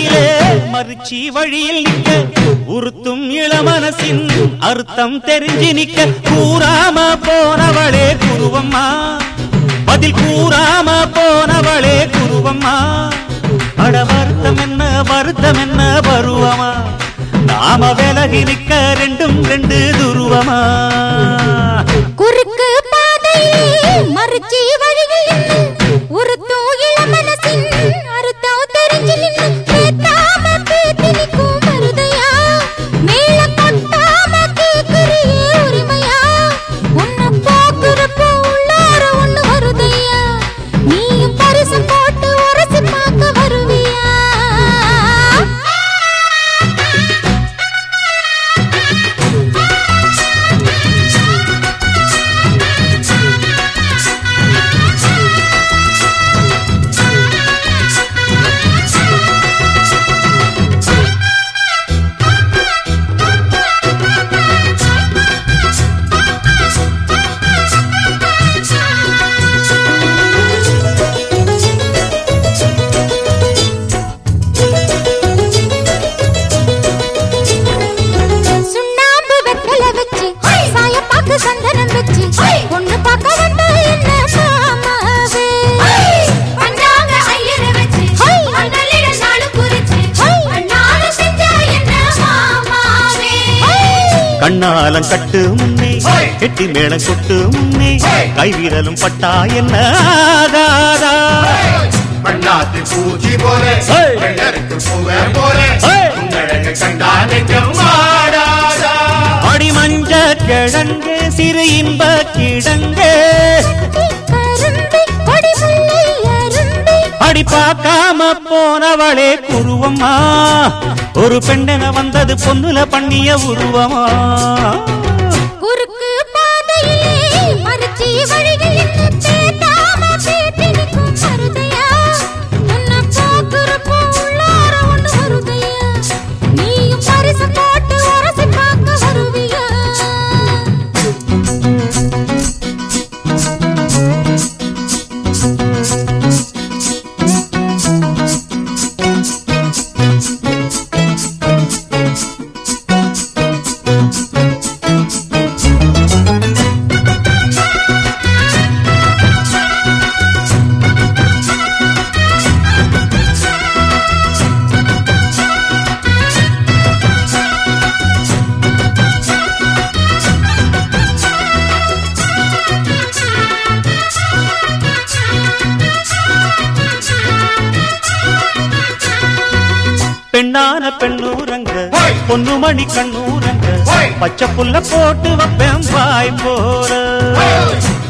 வழியிலே மறுச்சி வழியில் நிக்க உறுத்தும் இளமனசின் அர்த்தம் தெரிஞ்சு நிக்க கூறாம போனவளே குருவம்மா பதில் கூறாம போனவளே குருவம்மா. அட வருத்தம் என்ன வருத்தம் என்ன பருவமா நாம விலகி நிக்க ரெண்டும் ரெண்டு துருவமா கண்ணாலம் கட்டு முன்னே கெட்டி மேளம் கொட்டு முன்னே கைவிரலும் பட்டா என்ன? பண்ணாத்து பூச்சி போல ஏய். வெள்ளருக்கு பூவ போல ஏய். உங்களழக கண்டா நெஞ்சம் வாடாதா அடி மஞ்ச கிழங்கு சிறு இன்ப கிழங்கு அடி பார்க்காம போனவளே குருவம்மா. ஒரு பெண்ணென வந்தது பொண்ணுல பண்ணிய உருவமா. குறுக்கு பாதையிலே மறுச்சி வழியில் நின்னு பெண்ணான பெண்ணூரங்க. ஓய். பொன்னுமணி கண்ணூரங்க. பச்சை புல்ல போட்டு வைப்பேன் பாய் போற.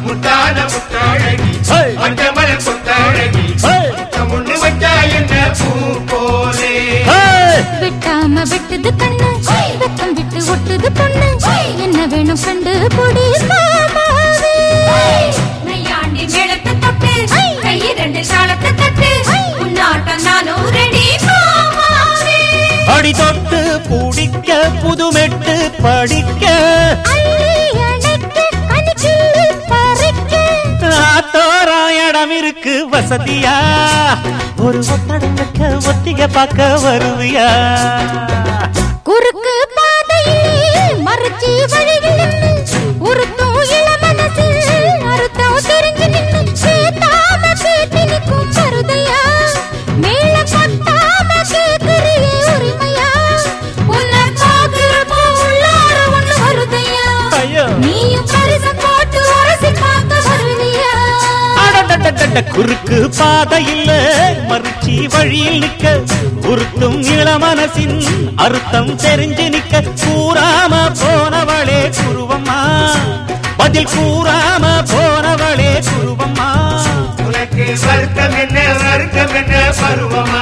முத்தான முத்தாழகி ஏய். மஞ்சமல கொத்தாழகி ஏய். முன்னு வச்சா என்ன பூ போலே? ஏய்! விட்டாம விட்டது கண்ணு. வெக்கம் விட்டு ஒட்டுது பொண்ணு. என்ன வேணும் கண்டு பொடி. மாமாவே புதுமெட்டு படிக்க. அள்ளி ஆத்தோரா இடம் இருக்கு வசதியா? ஒரு ஒத்தடம் வைக்க ஒத்திக பார்க்க வருவியா? குறுக்கு பாதையில் மறுச்சி வழியில் குறுக்கு பாதையில் மறுச்சி வழியில் நிக்க உருத்தும் இளமனசின் அர்த்தம் தெரிஞ்சு நிக்க கூறாம போனவளே குருவம்மா. பதில் கூறாம போனவளே குருவம்மா. உனக்கு வருத்தம் என்ன வருத்தம் என்ன பருவமா?